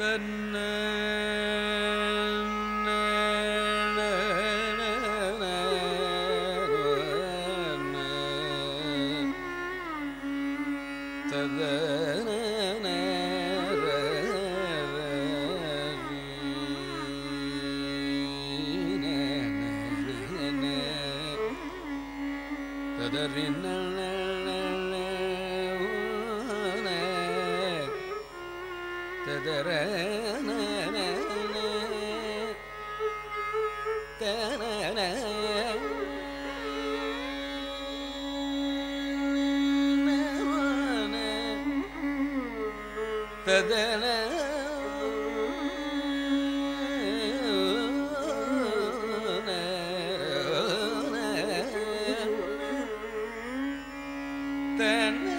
da da da यदि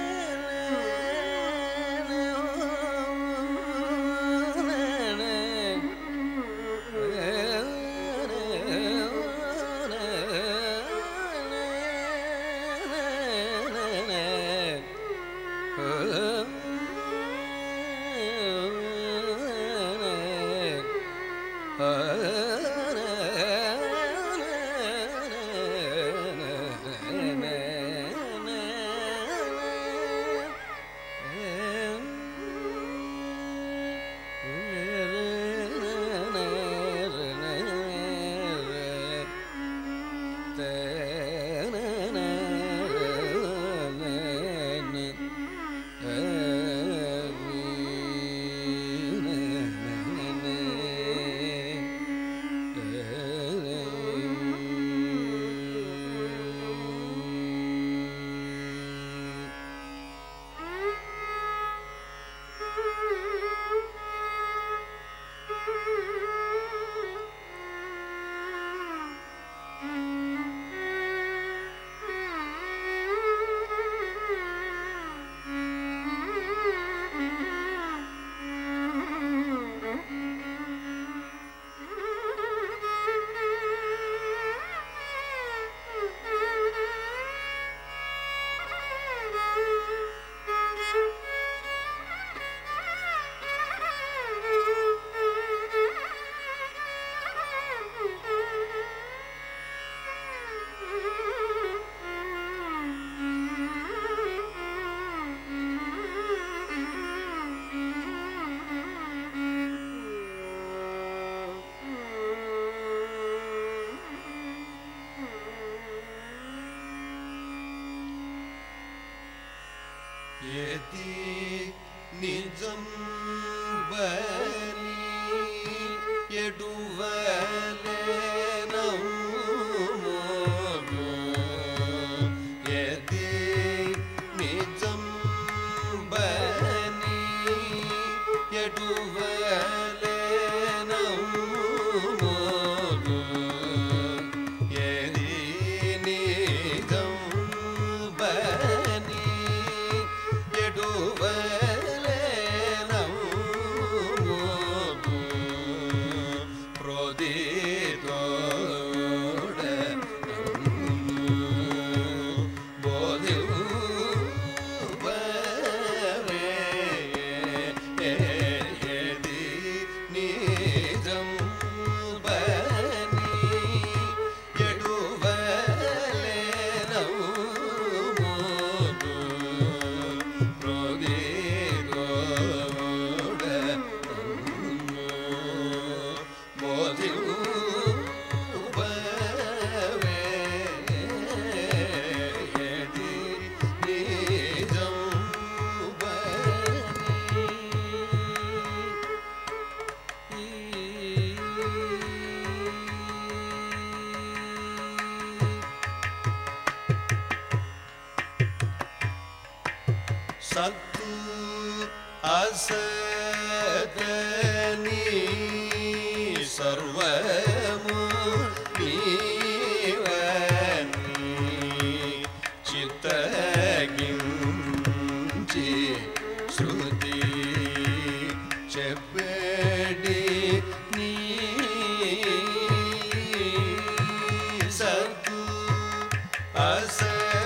सत असदनी सर्वमु I said.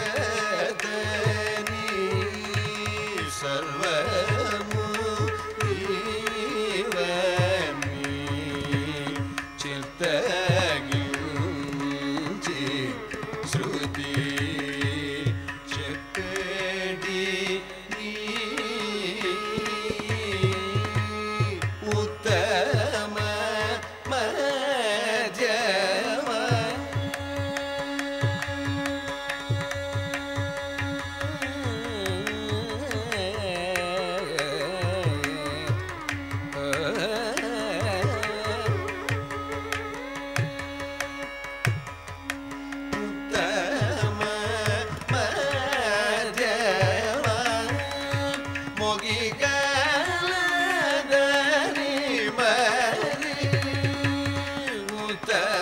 கொடுத்த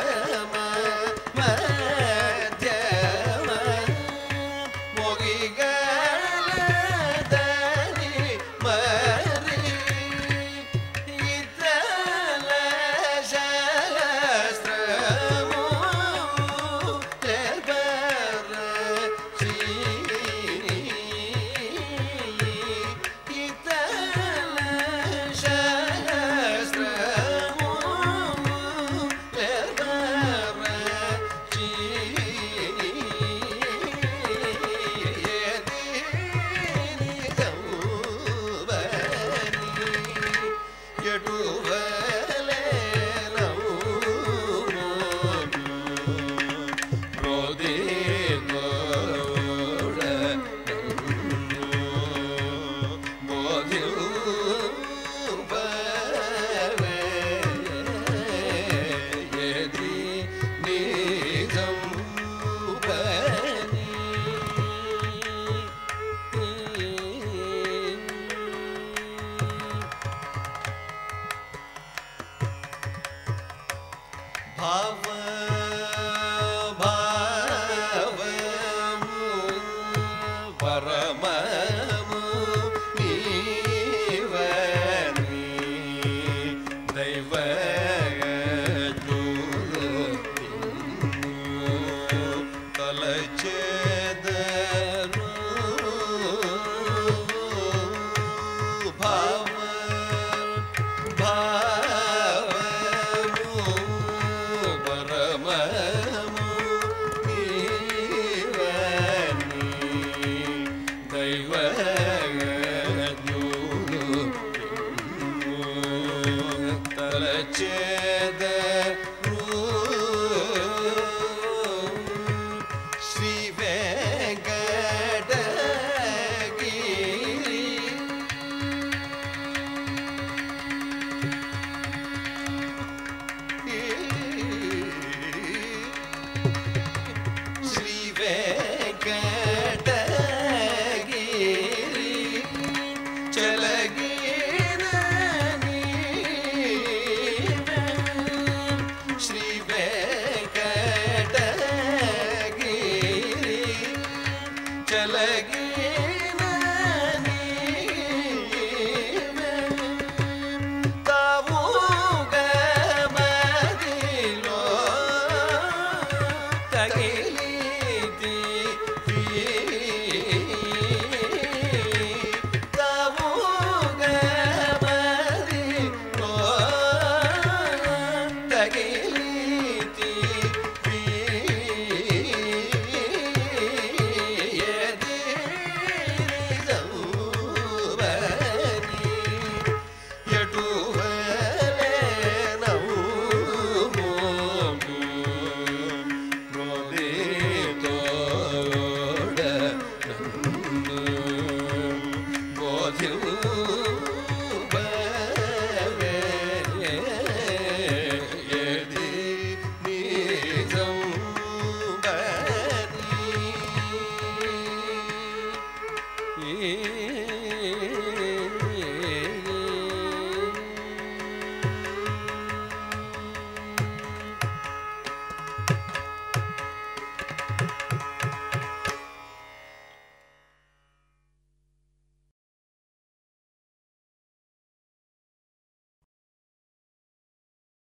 ਭਾਵ బోధి